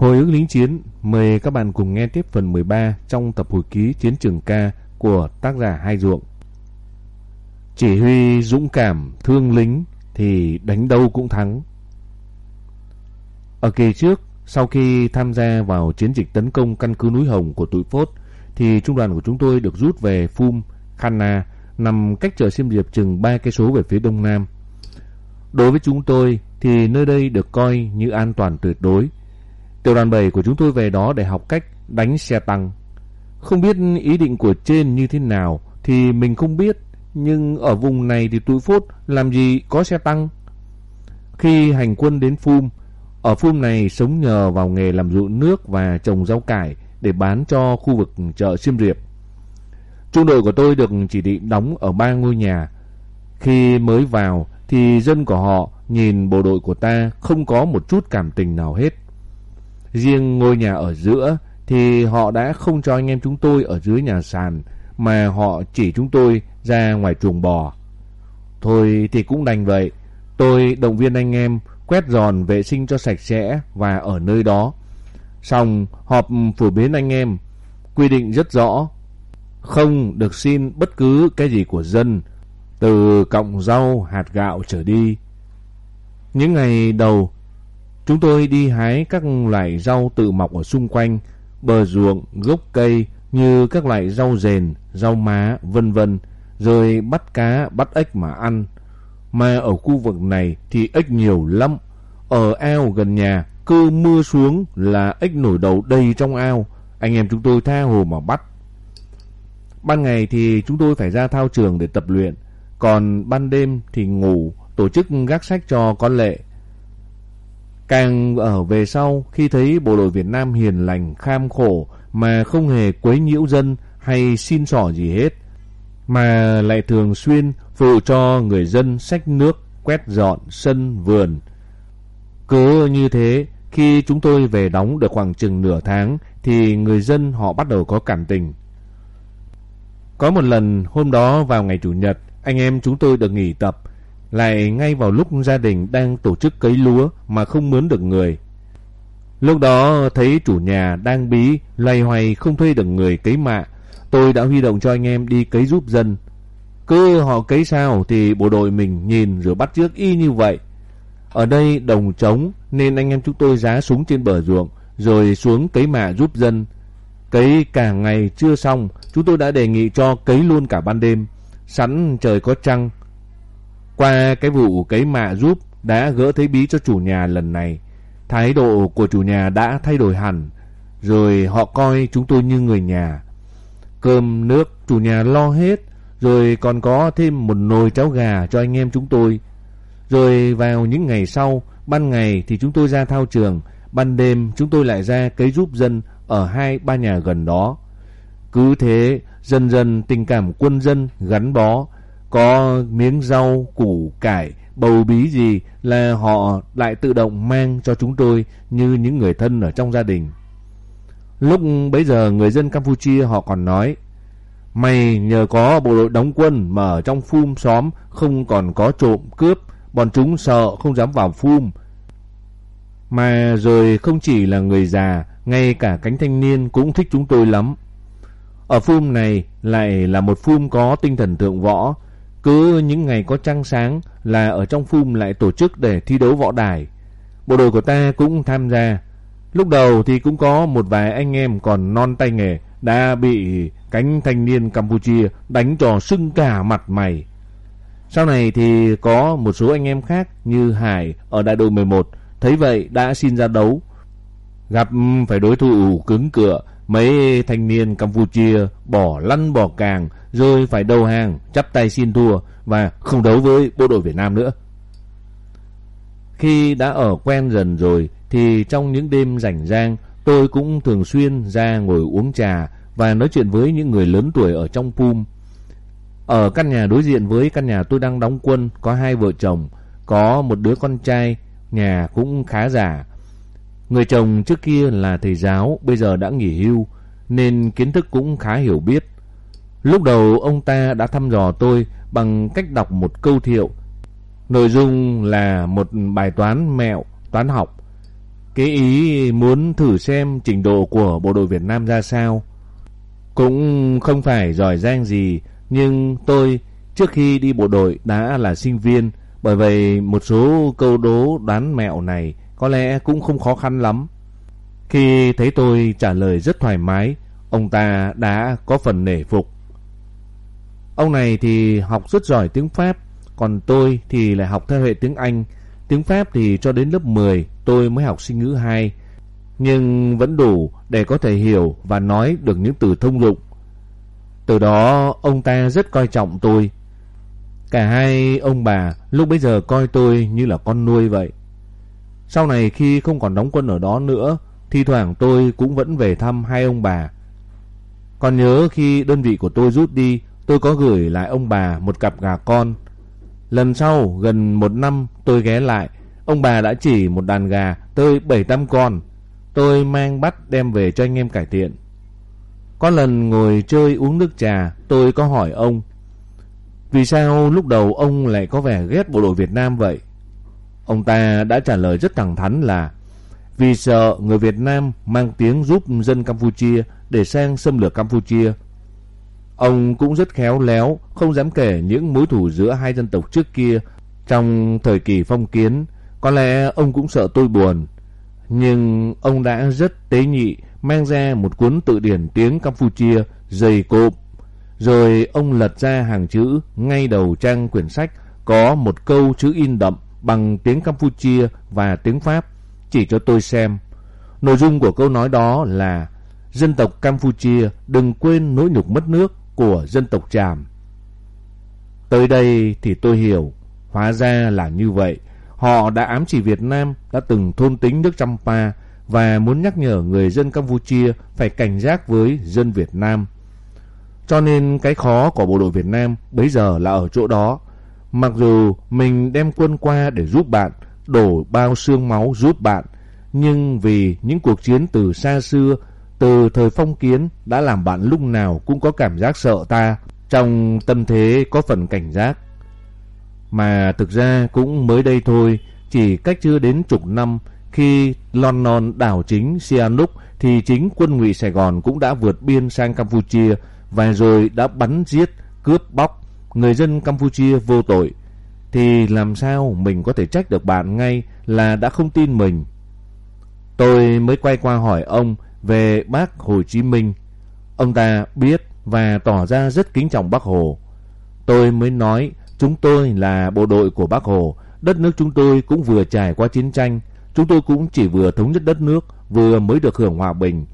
Hồi ức lính chiến, mời các bạn cùng nghe tiếp phần 13 trong tập hồi ký Chiến trường ca của tác giả Hai Ruộng. Chỉ huy dũng cảm, thương lính thì đánh đâu cũng thắng. Ở kỳ trước, sau khi tham gia vào chiến dịch tấn công căn cứ núi Hồng của tụi Phốt, thì trung đoàn của chúng tôi được rút về Phum, Khanna, nằm cách chợ Xiêm Diệp chừng 3 cây số về phía đông nam. Đối với chúng tôi thì nơi đây được coi như an toàn tuyệt đối. Tiểu đoàn 7 của chúng tôi về đó để học cách đánh xe tăng. Không biết ý định của trên như thế nào thì mình không biết, nhưng ở vùng này thì tụi Phốt làm gì có xe tăng. Khi hành quân đến Phum, ở Phum này sống nhờ vào nghề làm ruộng nước và trồng rau cải để bán cho khu vực chợ Xiêm Riệp. Trung đội của tôi được chỉ định đóng ở ba ngôi nhà. Khi mới vào thì dân của họ nhìn bộ đội của ta không có một chút cảm tình nào hết. Riêng ngôi nhà ở giữa, thì họ đã không cho anh em chúng tôi ở dưới nhà sàn, mà họ chỉ chúng tôi ra ngoài chuồng bò. Thôi thì cũng đành vậy. Tôi động viên anh em quét giòn vệ sinh cho sạch sẽ và ở nơi đó. Xong, họp phổ biến anh em, quy định rất rõ, không được xin bất cứ cái gì của dân, từ cọng rau, hạt gạo trở đi. Những ngày đầu chúng tôi đi hái các loại rau tự mọc ở xung quanh bờ ruộng, gốc cây như các loại rau rền, rau má, vân vân, rồi bắt cá, bắt ếch mà ăn. Mà ở khu vực này thì ếch nhiều lắm. Ở ao gần nhà, cứ mưa xuống là ếch nổi đầu đầy trong ao. Anh em chúng tôi tha hồ mà bắt. Ban ngày thì chúng tôi phải ra thao trường để tập luyện. Còn ban đêm thì ngủ, tổ chức gác sách cho con lệ. Càng ở về sau khi thấy bộ đội Việt Nam hiền lành, kham khổ mà không hề quấy nhiễu dân hay xin sỏ gì hết. Mà lại thường xuyên phụ cho người dân xách nước, quét dọn sân, vườn. Cứ như thế, khi chúng tôi về đóng được khoảng chừng nửa tháng thì người dân họ bắt đầu có cảm tình. Có một lần hôm đó vào ngày Chủ nhật, anh em chúng tôi được nghỉ tập, lại ngay vào lúc gia đình đang tổ chức cấy lúa mà không mướn được người. Lúc đó thấy chủ nhà đang bí, loay hoay không thuê được người cấy mạ, tôi đã huy động cho anh em đi cấy giúp dân. Cứ họ cấy sao thì bộ đội mình nhìn rồi bắt trước y như vậy. Ở đây đồng trống nên anh em chúng tôi giá súng trên bờ ruộng rồi xuống cấy mạ giúp dân. Cấy cả ngày chưa xong, chúng tôi đã đề nghị cho cấy luôn cả ban đêm, sẵn trời có trăng. Qua cái vụ cấy mạ giúp đã gỡ thấy bí cho chủ nhà lần này, thái độ của chủ nhà đã thay đổi hẳn, rồi họ coi chúng tôi như người nhà. Cơm nước chủ nhà lo hết, rồi còn có thêm một nồi cháo gà cho anh em chúng tôi. Rồi vào những ngày sau, ban ngày thì chúng tôi ra thao trường, ban đêm chúng tôi lại ra cấy giúp dân ở hai ba nhà gần đó. Cứ thế, dần dần tình cảm quân dân gắn bó, có miếng rau, củ, cải, bầu bí gì là họ lại tự động mang cho chúng tôi như những người thân ở trong gia đình. Lúc bấy giờ người dân Campuchia họ còn nói Mày nhờ có bộ đội đóng quân mà ở trong phum xóm không còn có trộm cướp, bọn chúng sợ không dám vào phum. Mà rồi không chỉ là người già, ngay cả cánh thanh niên cũng thích chúng tôi lắm. Ở phum này lại là một phum có tinh thần thượng võ. Cứ những ngày có trăng sáng là ở trong phum lại tổ chức để thi đấu võ đài. Bộ đội của ta cũng tham gia. Lúc đầu thì cũng có một vài anh em còn non tay nghề đã bị cánh thanh niên Campuchia đánh trò sưng cả mặt mày. Sau này thì có một số anh em khác như Hải ở đại đội 11 thấy vậy đã xin ra đấu. Gặp phải đối thủ cứng cựa, mấy thanh niên Campuchia bỏ lăn bỏ càng rồi phải đầu hàng, chắp tay xin thua và không đấu với bộ đội Việt Nam nữa. Khi đã ở quen dần rồi thì trong những đêm rảnh rang tôi cũng thường xuyên ra ngồi uống trà và nói chuyện với những người lớn tuổi ở trong Pum. Ở căn nhà đối diện với căn nhà tôi đang đóng quân có hai vợ chồng, có một đứa con trai, nhà cũng khá giả. Người chồng trước kia là thầy giáo, bây giờ đã nghỉ hưu, nên kiến thức cũng khá hiểu biết. Lúc đầu ông ta đã thăm dò tôi bằng cách đọc một câu thiệu. Nội dung là một bài toán mẹo, toán học. cái ý muốn thử xem trình độ của bộ đội Việt Nam ra sao. Cũng không phải giỏi giang gì, nhưng tôi trước khi đi bộ đội đã là sinh viên, bởi vậy một số câu đố đoán mẹo này có lẽ cũng không khó khăn lắm. Khi thấy tôi trả lời rất thoải mái, ông ta đã có phần nể phục. Ông này thì học rất giỏi tiếng Pháp, còn tôi thì lại học theo hệ tiếng Anh. Tiếng Pháp thì cho đến lớp 10 tôi mới học sinh ngữ 2, nhưng vẫn đủ để có thể hiểu và nói được những từ thông dụng. Từ đó ông ta rất coi trọng tôi. Cả hai ông bà lúc bấy giờ coi tôi như là con nuôi vậy. Sau này khi không còn đóng quân ở đó nữa, thi thoảng tôi cũng vẫn về thăm hai ông bà. Còn nhớ khi đơn vị của tôi rút đi, tôi có gửi lại ông bà một cặp gà con. Lần sau, gần một năm tôi ghé lại, ông bà đã chỉ một đàn gà tới bảy tám con. Tôi mang bắt đem về cho anh em cải thiện. Có lần ngồi chơi uống nước trà, tôi có hỏi ông, vì sao lúc đầu ông lại có vẻ ghét bộ đội Việt Nam vậy? Ông ta đã trả lời rất thẳng thắn là vì sợ người Việt Nam mang tiếng giúp dân Campuchia để sang xâm lược Campuchia. Ông cũng rất khéo léo, không dám kể những mối thù giữa hai dân tộc trước kia trong thời kỳ phong kiến. Có lẽ ông cũng sợ tôi buồn. Nhưng ông đã rất tế nhị mang ra một cuốn tự điển tiếng Campuchia dày cộp. Rồi ông lật ra hàng chữ ngay đầu trang quyển sách có một câu chữ in đậm bằng tiếng Campuchia và tiếng Pháp chỉ cho tôi xem. Nội dung của câu nói đó là dân tộc Campuchia đừng quên nỗi nhục mất nước của dân tộc Tràm. Tới đây thì tôi hiểu, hóa ra là như vậy. Họ đã ám chỉ Việt Nam đã từng thôn tính nước Champa và muốn nhắc nhở người dân Campuchia phải cảnh giác với dân Việt Nam. Cho nên cái khó của bộ đội Việt Nam bây giờ là ở chỗ đó. Mặc dù mình đem quân qua để giúp bạn, đổ bao xương máu giúp bạn, nhưng vì những cuộc chiến từ xa xưa, từ thời phong kiến đã làm bạn lúc nào cũng có cảm giác sợ ta, trong tâm thế có phần cảnh giác. Mà thực ra cũng mới đây thôi, chỉ cách chưa đến chục năm khi London đảo chính Sihanouk thì chính quân ngụy Sài Gòn cũng đã vượt biên sang Campuchia và rồi đã bắn giết, cướp bóc người dân Campuchia vô tội thì làm sao mình có thể trách được bạn ngay là đã không tin mình. Tôi mới quay qua hỏi ông về bác Hồ Chí Minh. Ông ta biết và tỏ ra rất kính trọng bác Hồ. Tôi mới nói chúng tôi là bộ đội của bác Hồ, đất nước chúng tôi cũng vừa trải qua chiến tranh, chúng tôi cũng chỉ vừa thống nhất đất nước, vừa mới được hưởng hòa bình.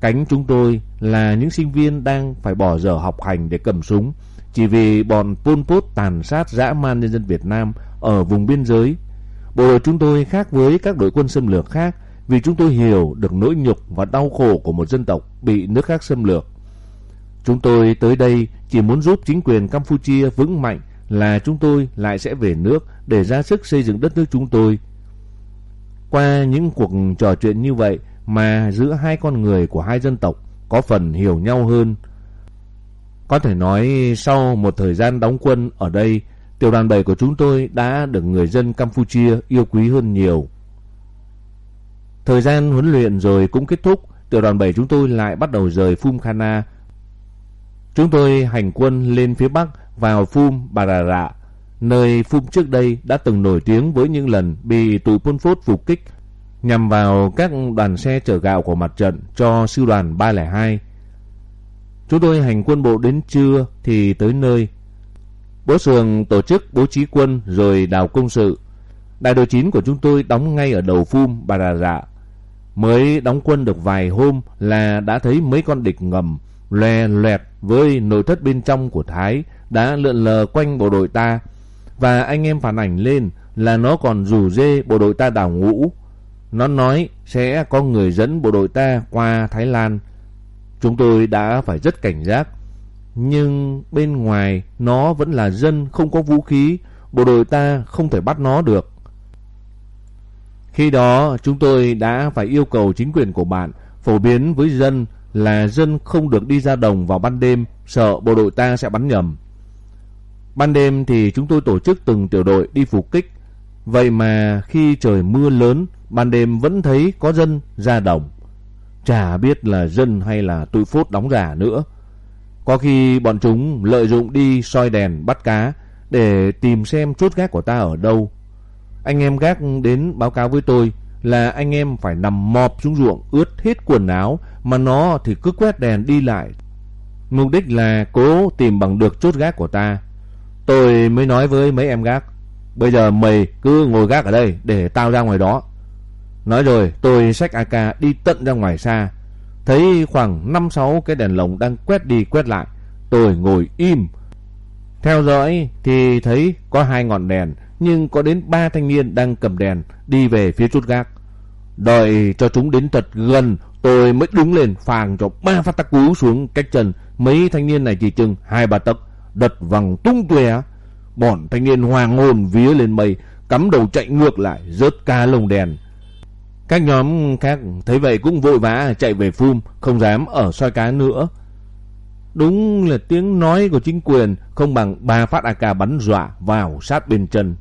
Cánh chúng tôi là những sinh viên đang phải bỏ giờ học hành để cầm súng, chỉ vì bọn Pol Pot tàn sát dã man nhân dân Việt Nam ở vùng biên giới. Bộ đội chúng tôi khác với các đội quân xâm lược khác vì chúng tôi hiểu được nỗi nhục và đau khổ của một dân tộc bị nước khác xâm lược. Chúng tôi tới đây chỉ muốn giúp chính quyền Campuchia vững mạnh là chúng tôi lại sẽ về nước để ra sức xây dựng đất nước chúng tôi. Qua những cuộc trò chuyện như vậy mà giữa hai con người của hai dân tộc có phần hiểu nhau hơn. Có thể nói sau một thời gian đóng quân ở đây, tiểu đoàn 7 của chúng tôi đã được người dân Campuchia yêu quý hơn nhiều. Thời gian huấn luyện rồi cũng kết thúc, tiểu đoàn 7 chúng tôi lại bắt đầu rời Phum Khana. Chúng tôi hành quân lên phía Bắc vào Phum Barara, nơi Phum trước đây đã từng nổi tiếng với những lần bị tụi Pol Pot phục kích nhằm vào các đoàn xe chở gạo của mặt trận cho sư đoàn 302. Chúng tôi hành quân bộ đến trưa thì tới nơi. Bố Sường tổ chức bố trí quân rồi đào công sự. Đại đội 9 của chúng tôi đóng ngay ở đầu phum Bà Rà Rạ. Mới đóng quân được vài hôm là đã thấy mấy con địch ngầm, lè loẹt với nội thất bên trong của Thái đã lượn lờ quanh bộ đội ta. Và anh em phản ảnh lên là nó còn rủ dê bộ đội ta đảo ngũ. Nó nói sẽ có người dẫn bộ đội ta qua Thái Lan. Chúng tôi đã phải rất cảnh giác. Nhưng bên ngoài nó vẫn là dân không có vũ khí. Bộ đội ta không thể bắt nó được. Khi đó, chúng tôi đã phải yêu cầu chính quyền của bạn phổ biến với dân là dân không được đi ra đồng vào ban đêm, sợ bộ đội ta sẽ bắn nhầm. Ban đêm thì chúng tôi tổ chức từng tiểu đội đi phục kích. Vậy mà khi trời mưa lớn, ban đêm vẫn thấy có dân ra đồng. Chả biết là dân hay là tụi phốt đóng giả nữa. Có khi bọn chúng lợi dụng đi soi đèn bắt cá để tìm xem chốt gác của ta ở đâu. Anh em gác đến báo cáo với tôi là anh em phải nằm mọp xuống ruộng, ướt hết quần áo, mà nó thì cứ quét đèn đi lại. Mục đích là cố tìm bằng được chốt gác của ta. Tôi mới nói với mấy em gác, Bây giờ mày cứ ngồi gác ở đây để tao ra ngoài đó. Nói rồi, tôi xách AK đi tận ra ngoài xa. Thấy khoảng 5-6 cái đèn lồng đang quét đi quét lại. Tôi ngồi im. Theo dõi thì thấy có hai ngọn đèn nhưng có đến ba thanh niên đang cầm đèn đi về phía chốt gác. Đợi cho chúng đến thật gần tôi mới đứng lên phàng cho ba phát tắc cú xuống cách chân. Mấy thanh niên này chỉ chừng hai ba tấc đật vằng tung tóe. Bọn thanh niên hoàng hồn vía lên mây, cắm đầu chạy ngược lại, rớt ca lồng đèn. Các nhóm khác thấy vậy cũng vội vã chạy về phum, không dám ở soi cá nữa. Đúng là tiếng nói của chính quyền không bằng ba phát AK bắn dọa vào sát bên chân.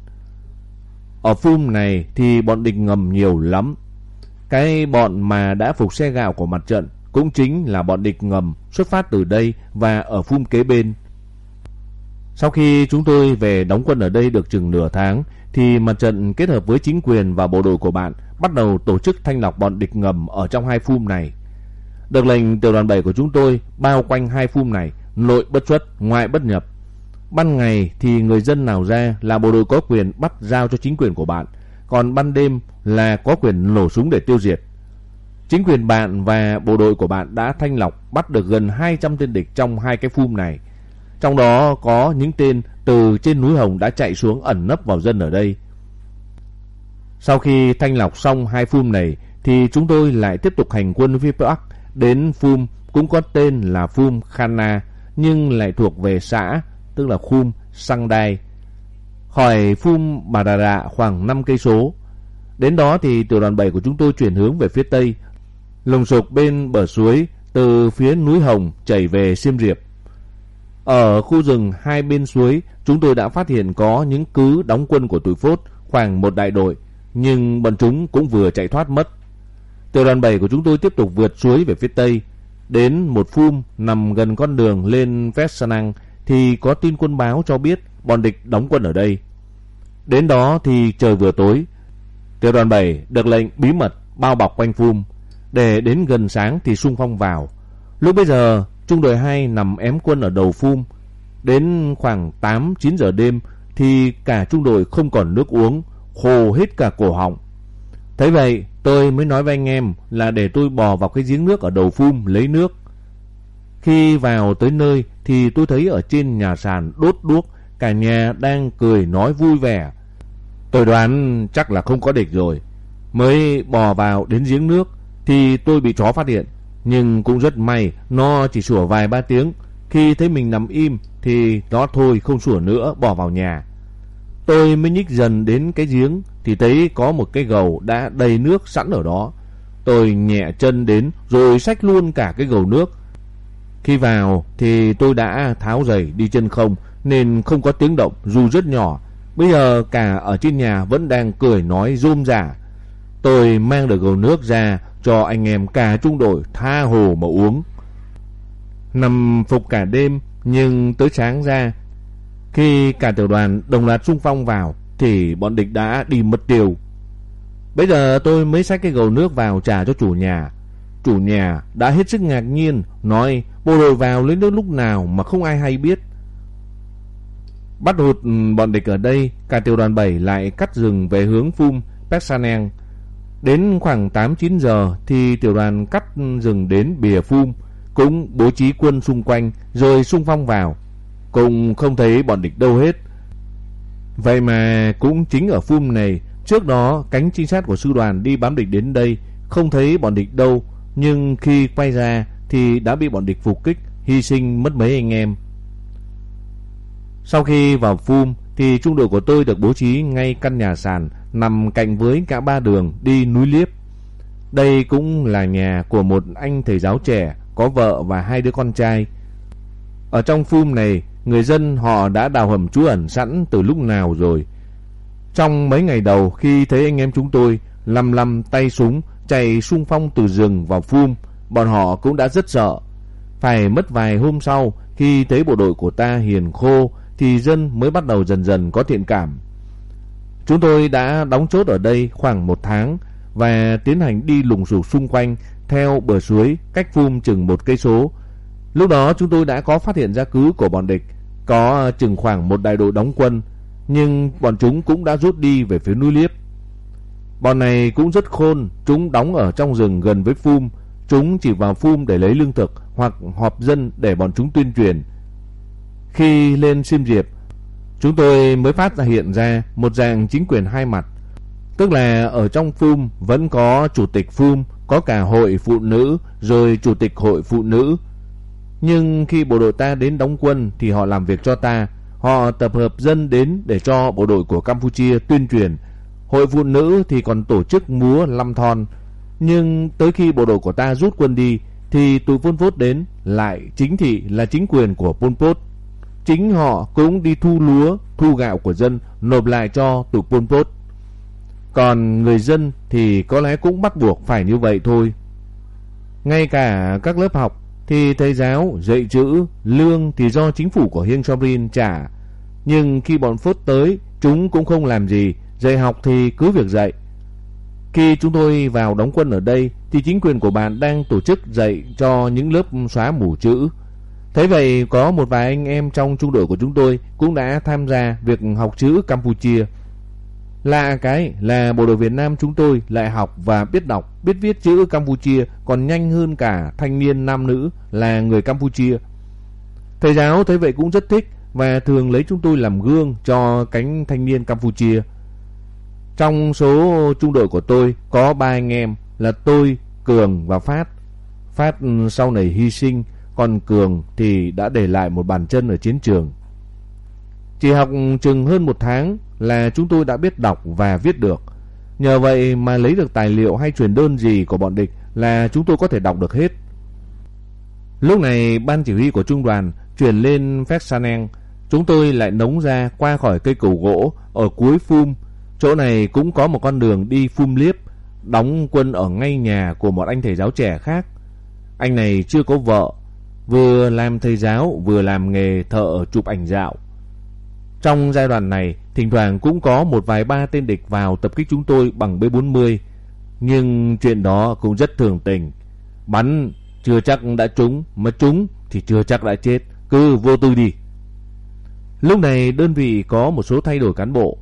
Ở phum này thì bọn địch ngầm nhiều lắm. Cái bọn mà đã phục xe gạo của mặt trận cũng chính là bọn địch ngầm xuất phát từ đây và ở phum kế bên. Sau khi chúng tôi về đóng quân ở đây được chừng nửa tháng, thì mặt trận kết hợp với chính quyền và bộ đội của bạn bắt đầu tổ chức thanh lọc bọn địch ngầm ở trong hai phum này. Được lệnh tiểu đoàn 7 của chúng tôi bao quanh hai phum này, nội bất xuất, ngoại bất nhập. Ban ngày thì người dân nào ra là bộ đội có quyền bắt giao cho chính quyền của bạn, còn ban đêm là có quyền nổ súng để tiêu diệt. Chính quyền bạn và bộ đội của bạn đã thanh lọc bắt được gần 200 tên địch trong hai cái phum này trong đó có những tên từ trên núi Hồng đã chạy xuống ẩn nấp vào dân ở đây. Sau khi thanh lọc xong hai phum này thì chúng tôi lại tiếp tục hành quân phía Bắc đến phum cũng có tên là phum Khana nhưng lại thuộc về xã tức là khum Sang Đai. Khỏi phum Bà Đà Đà khoảng 5 cây số. Đến đó thì tiểu đoàn 7 của chúng tôi chuyển hướng về phía tây, lùng sục bên bờ suối từ phía núi Hồng chảy về Xiêm Riệp. Ở khu rừng hai bên suối, chúng tôi đã phát hiện có những cứ đóng quân của tụi phốt khoảng một đại đội, nhưng bọn chúng cũng vừa chạy thoát mất. Tiểu đoàn 7 của chúng tôi tiếp tục vượt suối về phía tây, đến một phum nằm gần con đường lên Vesanang thì có tin quân báo cho biết bọn địch đóng quân ở đây. Đến đó thì trời vừa tối. Tiểu đoàn 7 được lệnh bí mật bao bọc quanh phum để đến gần sáng thì xung phong vào. Lúc bây giờ Trung đội 2 nằm ém quân ở đầu phum. Đến khoảng 8-9 giờ đêm thì cả trung đội không còn nước uống, khô hết cả cổ họng. Thế vậy tôi mới nói với anh em là để tôi bò vào cái giếng nước ở đầu phum lấy nước. Khi vào tới nơi thì tôi thấy ở trên nhà sàn đốt đuốc, cả nhà đang cười nói vui vẻ. Tôi đoán chắc là không có địch rồi. Mới bò vào đến giếng nước thì tôi bị chó phát hiện. Nhưng cũng rất may Nó chỉ sủa vài ba tiếng Khi thấy mình nằm im Thì nó thôi không sủa nữa bỏ vào nhà Tôi mới nhích dần đến cái giếng Thì thấy có một cái gầu đã đầy nước sẵn ở đó Tôi nhẹ chân đến Rồi xách luôn cả cái gầu nước khi vào thì tôi đã tháo giày đi chân không, Nên không có tiếng động dù rất nhỏ Bây giờ cả ở trên nhà vẫn đang cười nói rôm rả Tôi mang được gầu nước ra cho anh em cả trung đội tha hồ mà uống. Nằm phục cả đêm, nhưng tới sáng ra, khi cả tiểu đoàn đồng loạt xung phong vào thì bọn địch đã đi mất tiêu. Bây giờ tôi mới xách cái gầu nước vào trả cho chủ nhà. Chủ nhà đã hết sức ngạc nhiên nói bộ đội vào lấy nước lúc nào mà không ai hay biết. Bắt hụt ừ, bọn địch ở đây, cả tiểu đoàn 7 lại cắt rừng về hướng Phum, Pexaneng. Đến khoảng 8-9 giờ thì tiểu đoàn cắt rừng đến bìa phum, cũng bố trí quân xung quanh rồi xung phong vào. Cũng không thấy bọn địch đâu hết. Vậy mà cũng chính ở phum này, trước đó cánh trinh sát của sư đoàn đi bám địch đến đây, không thấy bọn địch đâu, nhưng khi quay ra thì đã bị bọn địch phục kích, hy sinh mất mấy anh em. Sau khi vào phum thì trung đội của tôi được bố trí ngay căn nhà sàn nằm cạnh với cả ba đường đi núi Liếp. Đây cũng là nhà của một anh thầy giáo trẻ có vợ và hai đứa con trai. Ở trong phum này, người dân họ đã đào hầm trú ẩn sẵn từ lúc nào rồi. Trong mấy ngày đầu khi thấy anh em chúng tôi, lăm lăm tay súng chạy xung phong từ rừng vào phum, bọn họ cũng đã rất sợ. Phải mất vài hôm sau, khi thấy bộ đội của ta hiền khô, thì dân mới bắt đầu dần dần có thiện cảm. Chúng tôi đã đóng chốt ở đây khoảng một tháng và tiến hành đi lùng sục xung quanh theo bờ suối cách phum chừng một cây số. Lúc đó chúng tôi đã có phát hiện ra cứ của bọn địch, có chừng khoảng một đại đội đóng quân, nhưng bọn chúng cũng đã rút đi về phía núi Liếp. Bọn này cũng rất khôn, chúng đóng ở trong rừng gần với phum, chúng chỉ vào phum để lấy lương thực hoặc họp dân để bọn chúng tuyên truyền. Khi lên Sim Diệp, chúng tôi mới phát ra hiện ra một dạng chính quyền hai mặt. Tức là ở trong phum vẫn có chủ tịch phum, có cả hội phụ nữ, rồi chủ tịch hội phụ nữ. Nhưng khi bộ đội ta đến đóng quân thì họ làm việc cho ta. Họ tập hợp dân đến để cho bộ đội của Campuchia tuyên truyền. Hội phụ nữ thì còn tổ chức múa lăm thon. Nhưng tới khi bộ đội của ta rút quân đi thì tụi Pol Pot đến lại chính thị là chính quyền của Pol Pot. Chính họ cũng đi thu lúa, thu gạo của dân nộp lại cho tụi Pol Pot. Còn người dân thì có lẽ cũng bắt buộc phải như vậy thôi. Ngay cả các lớp học thì thầy giáo dạy chữ, lương thì do chính phủ của Hiên Somrin trả. Nhưng khi bọn Phốt tới, chúng cũng không làm gì, dạy học thì cứ việc dạy. Khi chúng tôi vào đóng quân ở đây thì chính quyền của bạn đang tổ chức dạy cho những lớp xóa mù chữ. Thế vậy có một vài anh em trong trung đội của chúng tôi cũng đã tham gia việc học chữ Campuchia. Lạ cái là bộ đội Việt Nam chúng tôi lại học và biết đọc, biết viết chữ Campuchia còn nhanh hơn cả thanh niên nam nữ là người Campuchia. Thầy giáo thấy vậy cũng rất thích và thường lấy chúng tôi làm gương cho cánh thanh niên Campuchia. Trong số trung đội của tôi có ba anh em là tôi, Cường và Phát. Phát ừ, sau này hy sinh, còn Cường thì đã để lại một bàn chân ở chiến trường. Chỉ học chừng hơn một tháng là chúng tôi đã biết đọc và viết được. Nhờ vậy mà lấy được tài liệu hay truyền đơn gì của bọn địch là chúng tôi có thể đọc được hết. Lúc này ban chỉ huy của trung đoàn chuyển lên Phép Saneng. Chúng tôi lại nống ra qua khỏi cây cầu gỗ ở cuối phum. Chỗ này cũng có một con đường đi phum liếp, đóng quân ở ngay nhà của một anh thầy giáo trẻ khác. Anh này chưa có vợ, vừa làm thầy giáo vừa làm nghề thợ chụp ảnh dạo. Trong giai đoạn này, thỉnh thoảng cũng có một vài ba tên địch vào tập kích chúng tôi bằng B-40. Nhưng chuyện đó cũng rất thường tình. Bắn chưa chắc đã trúng, mà trúng thì chưa chắc đã chết. Cứ vô tư đi. Lúc này đơn vị có một số thay đổi cán bộ.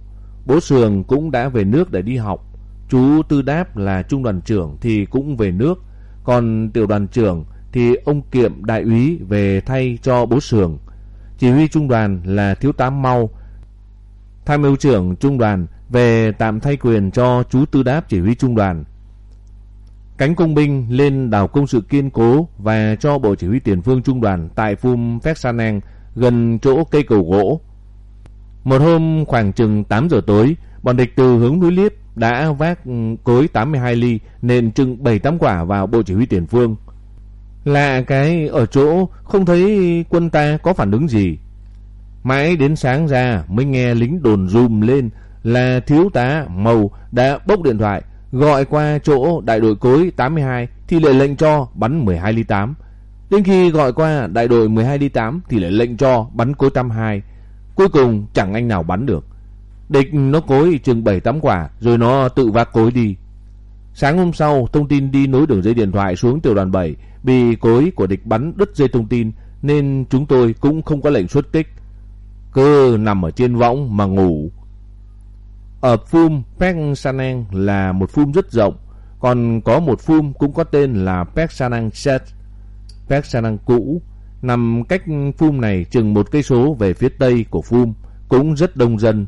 Bố Sường cũng đã về nước để đi học. Chú Tư Đáp là trung đoàn trưởng thì cũng về nước. Còn tiểu đoàn trưởng thì ông Kiệm đại úy về thay cho bố Sường. Chỉ huy trung đoàn là thiếu tá Mau. Tham mưu trưởng trung đoàn về tạm thay quyền cho chú Tư Đáp chỉ huy trung đoàn. Cánh công binh lên đảo công sự kiên cố và cho bộ chỉ huy tiền phương trung đoàn tại Phum Phép Sanang gần chỗ cây cầu gỗ. Một hôm khoảng chừng 8 giờ tối, bọn địch từ hướng núi Liếp đã vác cối 82 ly nên trưng 7-8 quả vào bộ chỉ huy tiền phương. Lạ cái ở chỗ không thấy quân ta có phản ứng gì. Mãi đến sáng ra mới nghe lính đồn rùm lên là thiếu tá Màu đã bốc điện thoại gọi qua chỗ đại đội cối 82 thì lại lệnh cho bắn 12 ly 8. Đến khi gọi qua đại đội 12 ly 8 thì lại lệnh cho bắn cối 82. Cuối cùng chẳng anh nào bắn được. Địch nó cối chừng 7-8 quả rồi nó tự vác cối đi. Sáng hôm sau, thông tin đi nối đường dây điện thoại xuống tiểu đoàn 7 bị cối của địch bắn đứt dây thông tin nên chúng tôi cũng không có lệnh xuất kích. Cứ nằm ở trên võng mà ngủ. Ở phum Pek Sanang là một phum rất rộng, còn có một phum cũng có tên là Pek Sanang Set. Pek Sanang cũ nằm cách phum này chừng một cây số về phía tây của phum, cũng rất đông dân.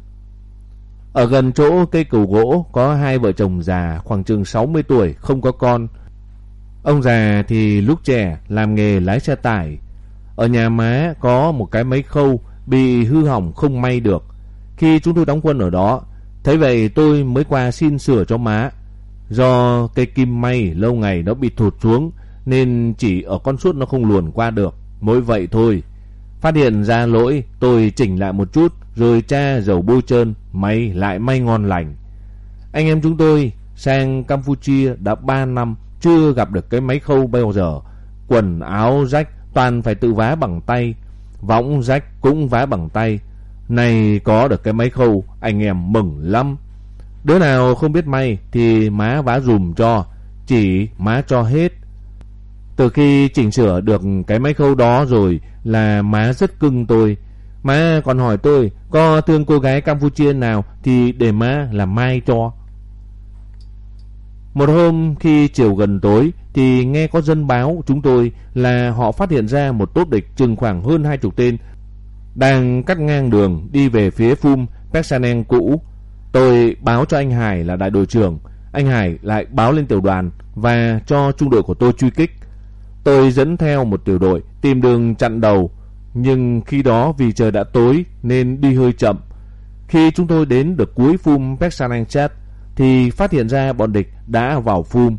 Ở gần chỗ cây cầu gỗ có hai vợ chồng già khoảng chừng 60 tuổi không có con. Ông già thì lúc trẻ làm nghề lái xe tải. Ở nhà má có một cái máy khâu bị hư hỏng không may được. Khi chúng tôi đóng quân ở đó, thấy vậy tôi mới qua xin sửa cho má. Do cây kim may lâu ngày nó bị thụt xuống nên chỉ ở con suốt nó không luồn qua được. Mỗi vậy thôi. Phát hiện ra lỗi tôi chỉnh lại một chút rồi tra dầu bôi trơn máy lại may ngon lành. Anh em chúng tôi sang Campuchia đã 3 năm chưa gặp được cái máy khâu bao giờ. Quần áo rách toàn phải tự vá bằng tay, võng rách cũng vá bằng tay. Này có được cái máy khâu, anh em mừng lắm. Đứa nào không biết may thì má vá dùm cho, chỉ má cho hết. Từ khi chỉnh sửa được cái máy khâu đó rồi là má rất cưng tôi. Má còn hỏi tôi có thương cô gái Campuchia nào thì để má làm mai cho. Một hôm khi chiều gần tối thì nghe có dân báo chúng tôi là họ phát hiện ra một tốt địch chừng khoảng hơn hai chục tên đang cắt ngang đường đi về phía Phum Peksanen cũ. Tôi báo cho anh Hải là đại đội trưởng, anh Hải lại báo lên tiểu đoàn và cho trung đội của tôi truy kích. Tôi dẫn theo một tiểu đội tìm đường chặn đầu, nhưng khi đó vì trời đã tối nên đi hơi chậm. Khi chúng tôi đến được cuối Phum Peksanenchat thì phát hiện ra bọn địch đã vào Phum.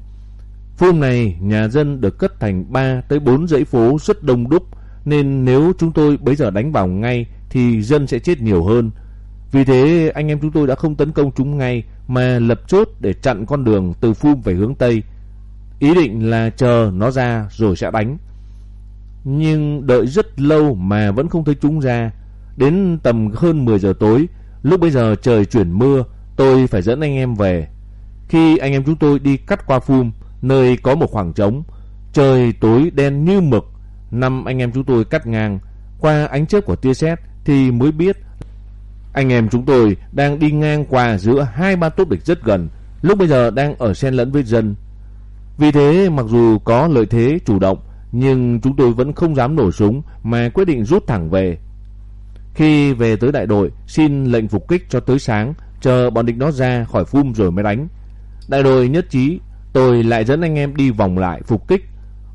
Phum này nhà dân được cất thành 3 tới 4 dãy phố rất đông đúc nên nếu chúng tôi bây giờ đánh vào ngay thì dân sẽ chết nhiều hơn. Vì thế anh em chúng tôi đã không tấn công chúng ngay mà lập chốt để chặn con đường từ Phum về hướng Tây. Ý định là chờ nó ra rồi sẽ đánh. Nhưng đợi rất lâu mà vẫn không thấy chúng ra. Đến tầm hơn 10 giờ tối, lúc bây giờ trời chuyển mưa, tôi phải dẫn anh em về. Khi anh em chúng tôi đi cắt qua Phum, nơi có một khoảng trống, trời tối đen như mực. Năm anh em chúng tôi cắt ngang, qua ánh chớp của tia sét thì mới biết anh em chúng tôi đang đi ngang qua giữa hai ba tốt địch rất gần, lúc bây giờ đang ở xen lẫn với dân. Vì thế mặc dù có lợi thế chủ động, nhưng chúng tôi vẫn không dám nổ súng mà quyết định rút thẳng về. Khi về tới đại đội, xin lệnh phục kích cho tới sáng, chờ bọn địch nó ra khỏi phum rồi mới đánh. Đại đội nhất trí, tôi lại dẫn anh em đi vòng lại phục kích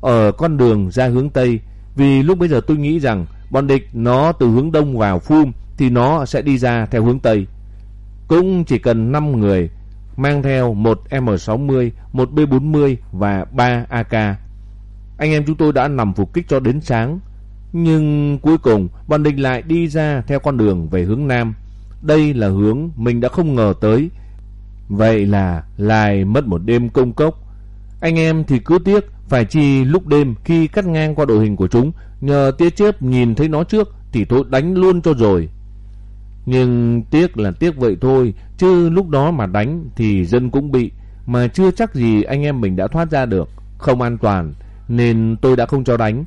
ở con đường ra hướng Tây, vì lúc bây giờ tôi nghĩ rằng bọn địch nó từ hướng Đông vào phum thì nó sẽ đi ra theo hướng Tây. Cũng chỉ cần 5 người mang theo một M60, một B40 và 3 AK. Anh em chúng tôi đã nằm phục kích cho đến sáng, nhưng cuối cùng bọn địch lại đi ra theo con đường về hướng Nam. Đây là hướng mình đã không ngờ tới. Vậy là lại mất một đêm công cốc. Anh em thì cứ tiếc phải chi lúc đêm khi cắt ngang qua đội hình của chúng, nhờ tia chớp nhìn thấy nó trước thì tôi đánh luôn cho rồi. Nhưng tiếc là tiếc vậy thôi, chứ lúc đó mà đánh thì dân cũng bị, mà chưa chắc gì anh em mình đã thoát ra được, không an toàn, nên tôi đã không cho đánh.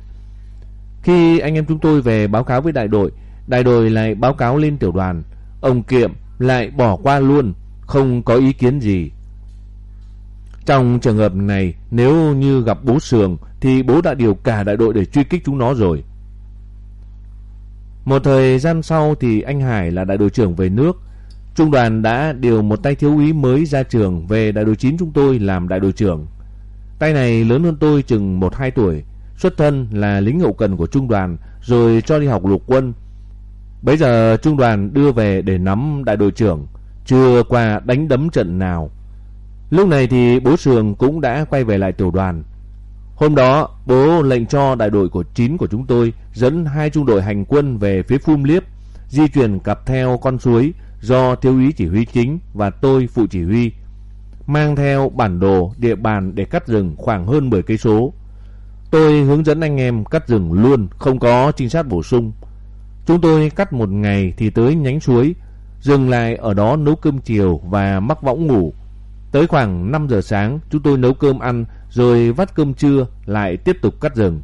Khi anh em chúng tôi về báo cáo với đại đội, đại đội lại báo cáo lên tiểu đoàn, ông Kiệm lại bỏ qua luôn, không có ý kiến gì. Trong trường hợp này, nếu như gặp bố Sường thì bố đã điều cả đại đội để truy kích chúng nó rồi. Một thời gian sau thì anh Hải là đại đội trưởng về nước. Trung đoàn đã điều một tay thiếu úy mới ra trường về đại đội 9 chúng tôi làm đại đội trưởng. Tay này lớn hơn tôi chừng 1-2 tuổi, xuất thân là lính hậu cần của trung đoàn rồi cho đi học lục quân. Bây giờ trung đoàn đưa về để nắm đại đội trưởng, chưa qua đánh đấm trận nào. Lúc này thì bố Sường cũng đã quay về lại tiểu đoàn. Hôm đó, bố lệnh cho đại đội của 9 của chúng tôi dẫn hai trung đội hành quân về phía Phum Liếp, di chuyển cặp theo con suối do thiếu úy chỉ huy chính và tôi phụ chỉ huy, mang theo bản đồ địa bàn để cắt rừng khoảng hơn 10 cây số. Tôi hướng dẫn anh em cắt rừng luôn, không có trinh sát bổ sung. Chúng tôi cắt một ngày thì tới nhánh suối, dừng lại ở đó nấu cơm chiều và mắc võng ngủ. Tới khoảng 5 giờ sáng, chúng tôi nấu cơm ăn rồi vắt cơm trưa lại tiếp tục cắt rừng.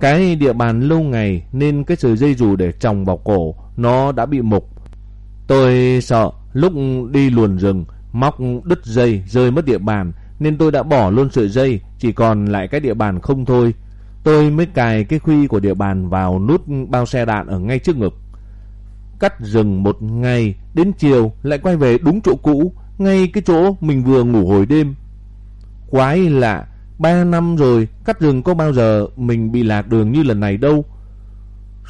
Cái địa bàn lâu ngày nên cái sợi dây dù để trồng vào cổ, nó đã bị mục. Tôi sợ lúc đi luồn rừng, móc đứt dây rơi mất địa bàn, nên tôi đã bỏ luôn sợi dây, chỉ còn lại cái địa bàn không thôi. Tôi mới cài cái khuy của địa bàn vào nút bao xe đạn ở ngay trước ngực. Cắt rừng một ngày, đến chiều lại quay về đúng chỗ cũ, ngay cái chỗ mình vừa ngủ hồi đêm. Quái lạ, ba năm rồi, cắt rừng có bao giờ mình bị lạc đường như lần này đâu.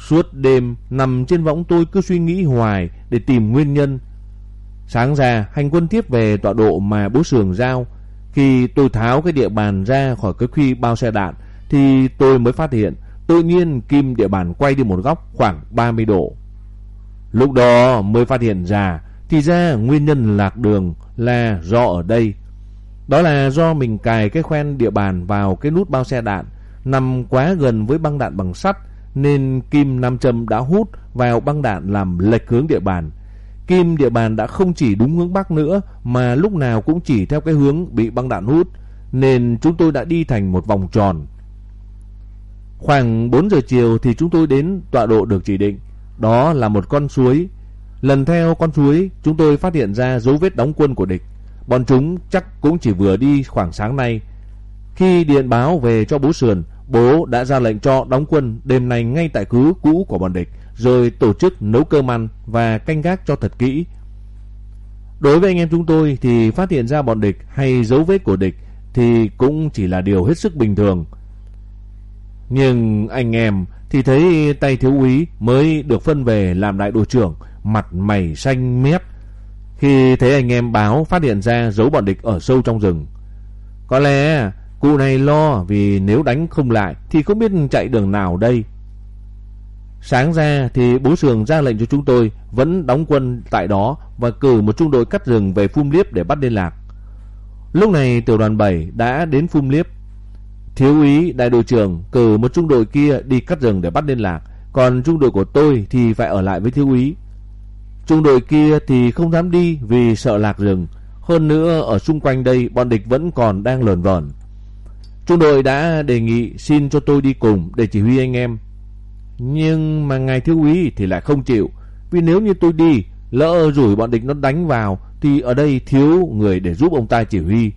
Suốt đêm, nằm trên võng tôi cứ suy nghĩ hoài để tìm nguyên nhân. Sáng ra, hành quân tiếp về tọa độ mà bố sường giao. Khi tôi tháo cái địa bàn ra khỏi cái khuy bao xe đạn, thì tôi mới phát hiện tự nhiên kim địa bàn quay đi một góc khoảng 30 độ. Lúc đó mới phát hiện ra Thì ra nguyên nhân lạc đường là do ở đây. Đó là do mình cài cái khoen địa bàn vào cái nút bao xe đạn nằm quá gần với băng đạn bằng sắt nên kim nam châm đã hút vào băng đạn làm lệch hướng địa bàn. Kim địa bàn đã không chỉ đúng hướng bắc nữa mà lúc nào cũng chỉ theo cái hướng bị băng đạn hút nên chúng tôi đã đi thành một vòng tròn. Khoảng 4 giờ chiều thì chúng tôi đến tọa độ được chỉ định. Đó là một con suối. Lần theo con suối, chúng tôi phát hiện ra dấu vết đóng quân của địch. Bọn chúng chắc cũng chỉ vừa đi khoảng sáng nay. Khi điện báo về cho bố Sườn, bố đã ra lệnh cho đóng quân đêm nay ngay tại cứ cũ của bọn địch, rồi tổ chức nấu cơm ăn và canh gác cho thật kỹ. Đối với anh em chúng tôi thì phát hiện ra bọn địch hay dấu vết của địch thì cũng chỉ là điều hết sức bình thường. Nhưng anh em thì thấy tay thiếu úy mới được phân về làm đại đội trưởng, mặt mày xanh mét. Khi thấy anh em báo phát hiện ra dấu bọn địch ở sâu trong rừng. Có lẽ cụ này lo vì nếu đánh không lại thì không biết chạy đường nào đây. Sáng ra thì bố Sường ra lệnh cho chúng tôi vẫn đóng quân tại đó và cử một trung đội cắt rừng về Phum Liếp để bắt liên lạc. Lúc này tiểu đoàn 7 đã đến Phum Liếp. Thiếu úy đại đội trưởng cử một trung đội kia đi cắt rừng để bắt liên lạc, còn trung đội của tôi thì phải ở lại với thiếu úy. Trung đội kia thì không dám đi vì sợ lạc rừng, hơn nữa ở xung quanh đây bọn địch vẫn còn đang lờn vờn. Trung đội đã đề nghị xin cho tôi đi cùng để chỉ huy anh em. Nhưng mà ngài thiếu úy thì lại không chịu, vì nếu như tôi đi, lỡ rủi bọn địch nó đánh vào thì ở đây thiếu người để giúp ông ta chỉ huy.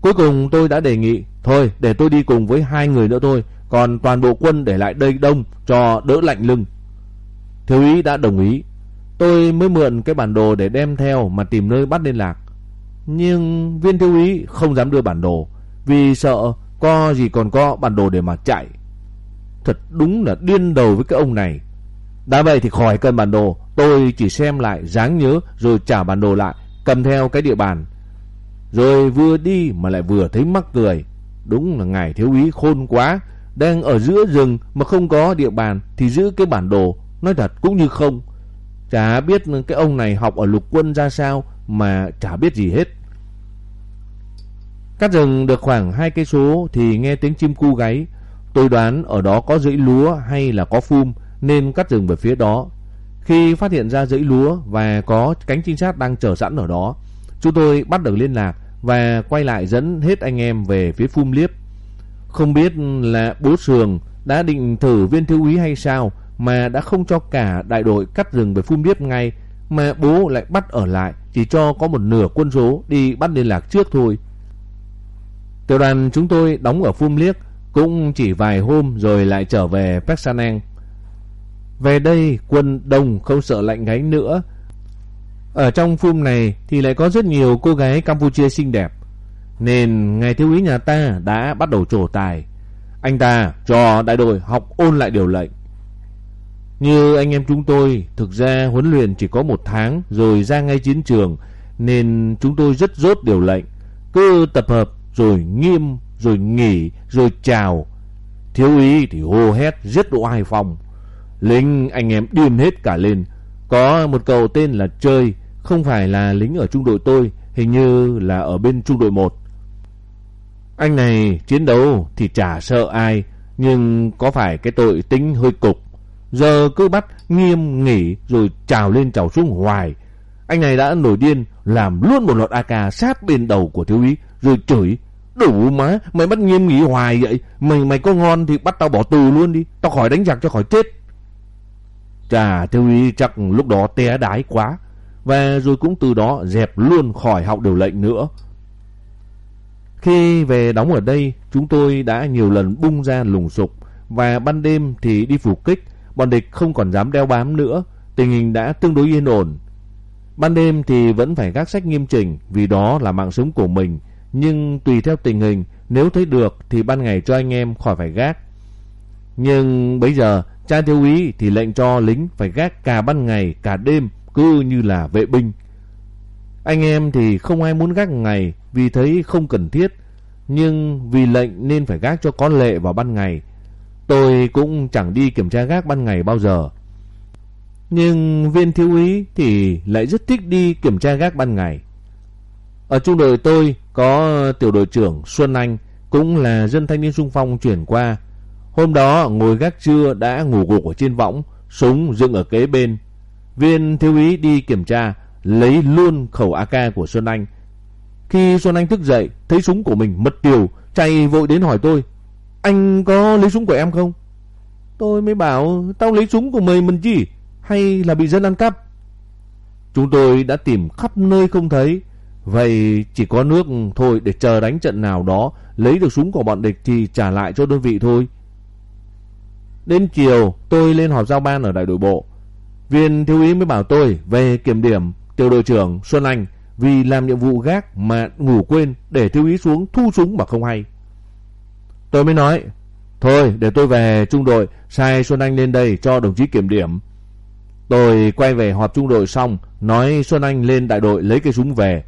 Cuối cùng tôi đã đề nghị, thôi để tôi đi cùng với hai người nữa thôi, còn toàn bộ quân để lại đây đông cho đỡ lạnh lưng. Thiếu úy đã đồng ý. Tôi mới mượn cái bản đồ để đem theo mà tìm nơi bắt liên lạc. Nhưng viên thiếu úy không dám đưa bản đồ, vì sợ co gì còn có bản đồ để mà chạy. Thật đúng là điên đầu với cái ông này. Đã vậy thì khỏi cần bản đồ, tôi chỉ xem lại dáng nhớ rồi trả bản đồ lại, cầm theo cái địa bàn. Rồi vừa đi mà lại vừa thấy mắc cười. Đúng là ngài thiếu úy khôn quá, đang ở giữa rừng mà không có địa bàn thì giữ cái bản đồ, nói thật cũng như không. Chả biết cái ông này học ở lục quân ra sao mà chả biết gì hết. Cắt rừng được khoảng hai cây số thì nghe tiếng chim cu gáy. Tôi đoán ở đó có dãy lúa hay là có phum nên cắt rừng về phía đó. Khi phát hiện ra dãy lúa và có cánh trinh sát đang chờ sẵn ở đó, chúng tôi bắt đầu liên lạc và quay lại dẫn hết anh em về phía phum liếp. Không biết là bố Sường đã định thử viên thiếu úy hay sao mà đã không cho cả đại đội cắt rừng về Phun liếp ngay, mà bố lại bắt ở lại, chỉ cho có một nửa quân số đi bắt liên lạc trước thôi. Tiểu đoàn chúng tôi đóng ở Phun Liếc cũng chỉ vài hôm rồi lại trở về Peksanang. Về đây, quân đông không sợ lạnh gáy nữa. Ở trong Phum này thì lại có rất nhiều cô gái Campuchia xinh đẹp. Nên ngài thiếu úy nhà ta đã bắt đầu trổ tài. Anh ta cho đại đội học ôn lại điều lệnh. Như anh em chúng tôi, thực ra huấn luyện chỉ có một tháng rồi ra ngay chiến trường, nên chúng tôi rất rốt điều lệnh. Cứ tập hợp rồi nghiêm, rồi nghỉ, rồi chào. Thiếu úy thì hô hét rất oai phong. Lính anh em điên hết cả lên. Có một cậu tên là Chơi, không phải là lính ở trung đội tôi, hình như là ở bên trung đội 1. Anh này chiến đấu thì chả sợ ai, nhưng có phải cái tội tính hơi cục. Giờ cứ bắt nghiêm nghỉ rồi trào lên trào xuống hoài. Anh này đã nổi điên làm luôn một loạt AK sát bên đầu của thiếu úy rồi chửi Đủ má, mày bắt nghiêm nghỉ hoài vậy. Mày mày có ngon thì bắt tao bỏ tù luôn đi. Tao khỏi đánh giặc cho khỏi chết. Chà, thiếu úy chắc lúc đó té đái quá. Và rồi cũng từ đó dẹp luôn khỏi học điều lệnh nữa. Khi về đóng ở đây, chúng tôi đã nhiều lần bung ra lùng sục. Và ban đêm thì đi phục kích. Bọn địch không còn dám đeo bám nữa. Tình hình đã tương đối yên ổn. Ban đêm thì vẫn phải gác sách nghiêm chỉnh vì đó là mạng sống của mình nhưng tùy theo tình hình, nếu thấy được thì ban ngày cho anh em khỏi phải gác. Nhưng bây giờ, cha thiếu úy thì lệnh cho lính phải gác cả ban ngày, cả đêm, cứ như là vệ binh. Anh em thì không ai muốn gác ngày vì thấy không cần thiết, nhưng vì lệnh nên phải gác cho có lệ vào ban ngày. Tôi cũng chẳng đi kiểm tra gác ban ngày bao giờ. Nhưng viên thiếu úy thì lại rất thích đi kiểm tra gác ban ngày. Ở trung đội tôi có tiểu đội trưởng Xuân Anh cũng là dân thanh niên sung phong chuyển qua. Hôm đó ngồi gác trưa đã ngủ gục ở trên võng, súng dựng ở kế bên. Viên thiếu úy đi kiểm tra, lấy luôn khẩu AK của Xuân Anh. Khi Xuân Anh thức dậy, thấy súng của mình mất tiêu, chạy vội đến hỏi tôi. Anh có lấy súng của em không? Tôi mới bảo, tao lấy súng của mày mình chi? Hay là bị dân ăn cắp? Chúng tôi đã tìm khắp nơi không thấy. Vậy chỉ có nước thôi để chờ đánh trận nào đó, lấy được súng của bọn địch thì trả lại cho đơn vị thôi. Đến chiều, tôi lên họp giao ban ở đại đội bộ. Viên thiếu úy mới bảo tôi về kiểm điểm tiểu đội trưởng Xuân Anh vì làm nhiệm vụ gác mà ngủ quên để thiếu úy xuống thu súng mà không hay. Tôi mới nói, thôi để tôi về trung đội sai Xuân Anh lên đây cho đồng chí kiểm điểm. Tôi quay về họp trung đội xong, nói Xuân Anh lên đại đội lấy cây súng về.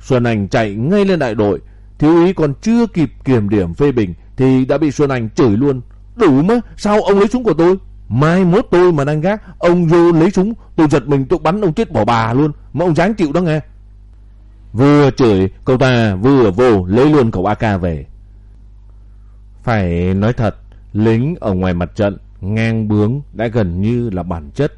Xuân Anh chạy ngay lên đại đội, thiếu úy còn chưa kịp kiểm điểm phê bình thì đã bị Xuân Anh chửi luôn. Đủ mà, sao ông lấy súng của tôi? Mai mốt tôi mà đang gác, ông vô lấy súng, tôi giật mình tôi bắn ông chết bỏ bà luôn, mà ông dáng chịu đó nghe. Vừa chửi, cậu ta vừa vô lấy luôn khẩu AK về. Phải nói thật, lính ở ngoài mặt trận, ngang bướng đã gần như là bản chất.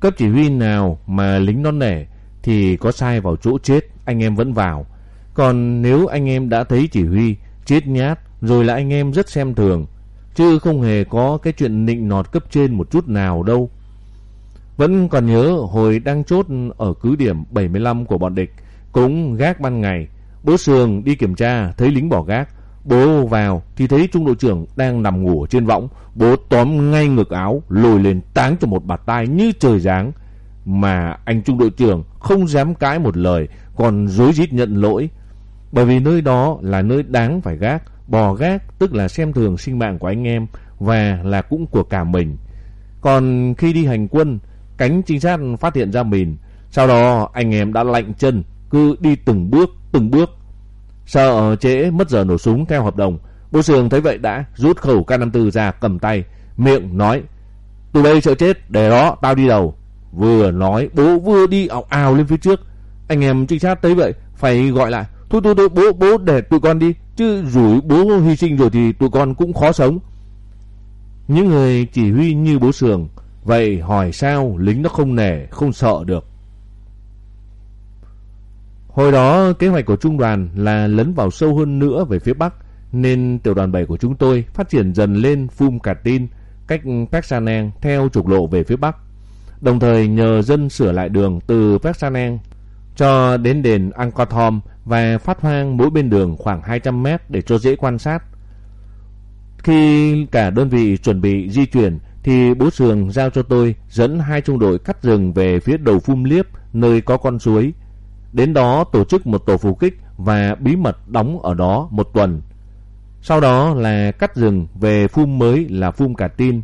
Cấp chỉ huy nào mà lính non nẻ thì có sai vào chỗ chết, anh em vẫn vào. Còn nếu anh em đã thấy chỉ huy, chết nhát, rồi là anh em rất xem thường, chứ không hề có cái chuyện nịnh nọt cấp trên một chút nào đâu. Vẫn còn nhớ hồi đang chốt ở cứ điểm 75 của bọn địch, cũng gác ban ngày. Bố Sường đi kiểm tra, thấy lính bỏ gác. Bố vào thì thấy trung đội trưởng đang nằm ngủ trên võng. Bố tóm ngay ngực áo, lùi lên táng cho một bạt tay như trời giáng. Mà anh trung đội trưởng không dám cãi một lời, còn dối rít nhận lỗi. Bởi vì nơi đó là nơi đáng phải gác. Bò gác tức là xem thường sinh mạng của anh em và là cũng của cả mình. Còn khi đi hành quân, cánh trinh sát phát hiện ra mình. Sau đó anh em đã lạnh chân, cứ đi từng bước, từng bước. Sợ trễ mất giờ nổ súng theo hợp đồng. Bố Sường thấy vậy đã rút khẩu K54 ra cầm tay, miệng nói. Tụi bay sợ chết, để đó, tao đi đầu. Vừa nói, bố vừa đi ảo ào lên phía trước. Anh em trinh sát thấy vậy, phải gọi lại. Thôi thôi thôi, bố, bố để tụi con đi. Chứ rủi bố hy sinh rồi thì tụi con cũng khó sống. Những người chỉ huy như bố Sường, vậy hỏi sao lính nó không nể, không sợ được. Hồi đó kế hoạch của trung đoàn là lấn vào sâu hơn nữa về phía Bắc, nên tiểu đoàn 7 của chúng tôi phát triển dần lên Phum Cà Tin, cách Peksaneng theo trục lộ về phía Bắc. Đồng thời nhờ dân sửa lại đường từ Peksaneng cho đến đền Angkor Thom và phát hoang mỗi bên đường khoảng 200 mét để cho dễ quan sát. Khi cả đơn vị chuẩn bị di chuyển thì bố Sường giao cho tôi dẫn hai trung đội cắt rừng về phía đầu Phum Liếp nơi có con suối. Đến đó tổ chức một tổ phục kích và bí mật đóng ở đó một tuần. Sau đó là cắt rừng về phum mới là phum Cà Tin.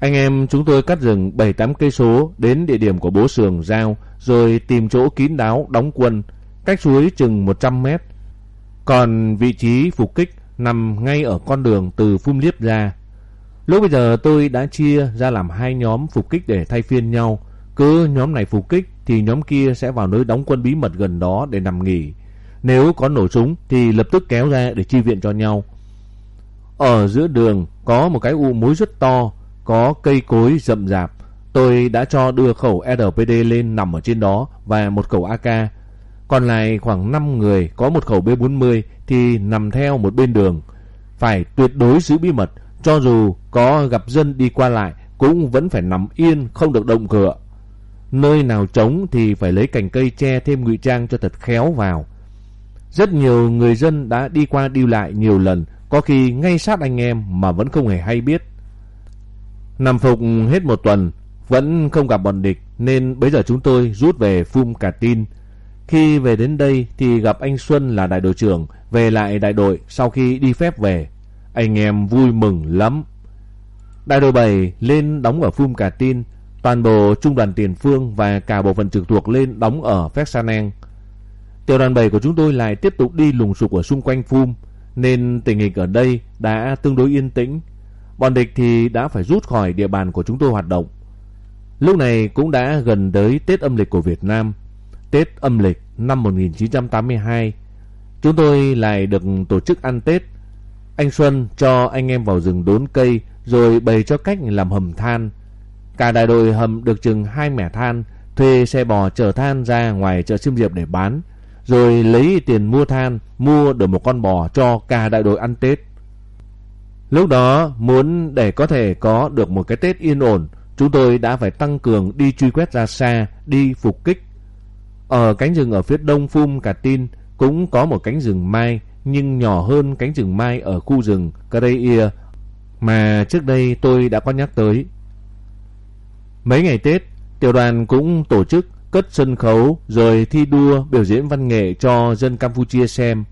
Anh em chúng tôi cắt rừng 7-8 cây số đến địa điểm của bố Sường giao, rồi tìm chỗ kín đáo đóng quân, cách suối chừng 100 mét. Còn vị trí phục kích nằm ngay ở con đường từ phum liếp ra. Lúc bây giờ tôi đã chia ra làm hai nhóm phục kích để thay phiên nhau. Cứ nhóm này phục kích thì nhóm kia sẽ vào nơi đóng quân bí mật gần đó để nằm nghỉ. Nếu có nổ súng thì lập tức kéo ra để chi viện cho nhau. Ở giữa đường có một cái u mối rất to, có cây cối rậm rạp. Tôi đã cho đưa khẩu RPD lên nằm ở trên đó và một khẩu AK. Còn lại khoảng 5 người có một khẩu B40 thì nằm theo một bên đường. Phải tuyệt đối giữ bí mật, cho dù có gặp dân đi qua lại cũng vẫn phải nằm yên không được động cửa. Nơi nào trống thì phải lấy cành cây che thêm ngụy trang cho thật khéo vào. Rất nhiều người dân đã đi qua đi lại nhiều lần, có khi ngay sát anh em mà vẫn không hề hay biết. Nằm phục hết một tuần, vẫn không gặp bọn địch nên bây giờ chúng tôi rút về Phum Cà Tin. Khi về đến đây thì gặp anh Xuân là đại đội trưởng về lại đại đội sau khi đi phép về. Anh em vui mừng lắm. Đại đội 7 lên đóng ở Phum Cà Tin Toàn bộ trung đoàn tiền phương và cả bộ phận trực thuộc lên đóng ở Pheksaneng. Tiểu đoàn 7 của chúng tôi lại tiếp tục đi lùng sục ở xung quanh Phum, nên tình hình ở đây đã tương đối yên tĩnh. Bọn địch thì đã phải rút khỏi địa bàn của chúng tôi hoạt động. Lúc này cũng đã gần tới Tết âm lịch của Việt Nam. Tết âm lịch năm 1982. Chúng tôi lại được tổ chức ăn Tết. Anh Xuân cho anh em vào rừng đốn cây rồi bày cho cách làm hầm than. Cả đại đội hầm được chừng hai mẻ than, thuê xe bò chở than ra ngoài chợ Xiêm Diệp để bán, rồi lấy tiền mua than, mua được một con bò cho cả đại đội ăn Tết. Lúc đó muốn để có thể có được một cái Tết yên ổn, chúng tôi đã phải tăng cường đi truy quét ra xa, đi phục kích. Ở cánh rừng ở phía đông Phum Cà Tin cũng có một cánh rừng mai nhưng nhỏ hơn cánh rừng mai ở khu rừng Kareia mà trước đây tôi đã có nhắc tới. Mấy ngày Tết, tiểu đoàn cũng tổ chức cất sân khấu rồi thi đua biểu diễn văn nghệ cho dân Campuchia xem.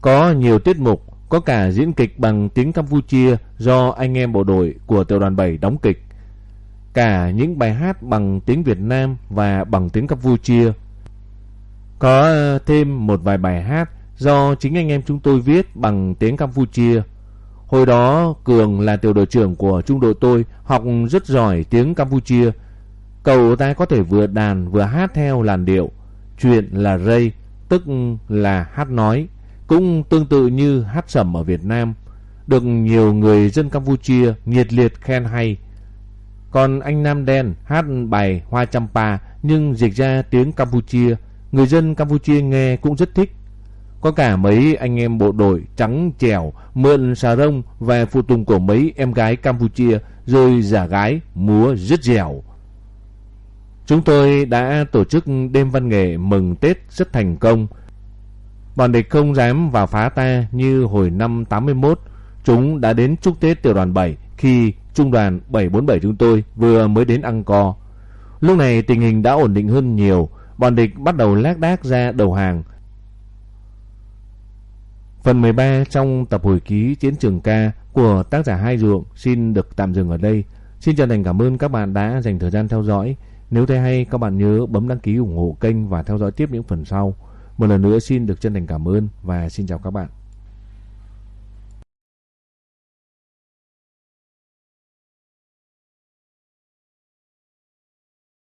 Có nhiều tiết mục, có cả diễn kịch bằng tiếng Campuchia do anh em bộ đội của tiểu đoàn 7 đóng kịch. Cả những bài hát bằng tiếng Việt Nam và bằng tiếng Campuchia. Có thêm một vài bài hát do chính anh em chúng tôi viết bằng tiếng Campuchia. Hồi đó Cường là tiểu đội trưởng của trung đội tôi, học rất giỏi tiếng Campuchia. Cậu ta có thể vừa đàn vừa hát theo làn điệu. Chuyện là rây, tức là hát nói, cũng tương tự như hát sẩm ở Việt Nam. Được nhiều người dân Campuchia nhiệt liệt khen hay. Còn anh Nam Đen hát bài Hoa Champa nhưng dịch ra tiếng Campuchia. Người dân Campuchia nghe cũng rất thích. Có cả mấy anh em bộ đội trắng trèo mượn xà rông và phụ tùng của mấy em gái Campuchia rồi giả gái múa rất dẻo. Chúng tôi đã tổ chức đêm văn nghệ mừng Tết rất thành công. Bọn địch không dám vào phá ta như hồi năm 81. Chúng đã đến chúc Tết tiểu đoàn 7 khi trung đoàn 747 chúng tôi vừa mới đến Angkor. Lúc này tình hình đã ổn định hơn nhiều. Bọn địch bắt đầu lác đác ra đầu hàng Phần 13 trong tập hồi ký Chiến trường ca của tác giả Hai Ruộng xin được tạm dừng ở đây. Xin chân thành cảm ơn các bạn đã dành thời gian theo dõi. Nếu thấy hay, các bạn nhớ bấm đăng ký ủng hộ kênh và theo dõi tiếp những phần sau. Một lần nữa xin được chân thành cảm ơn và xin chào các bạn.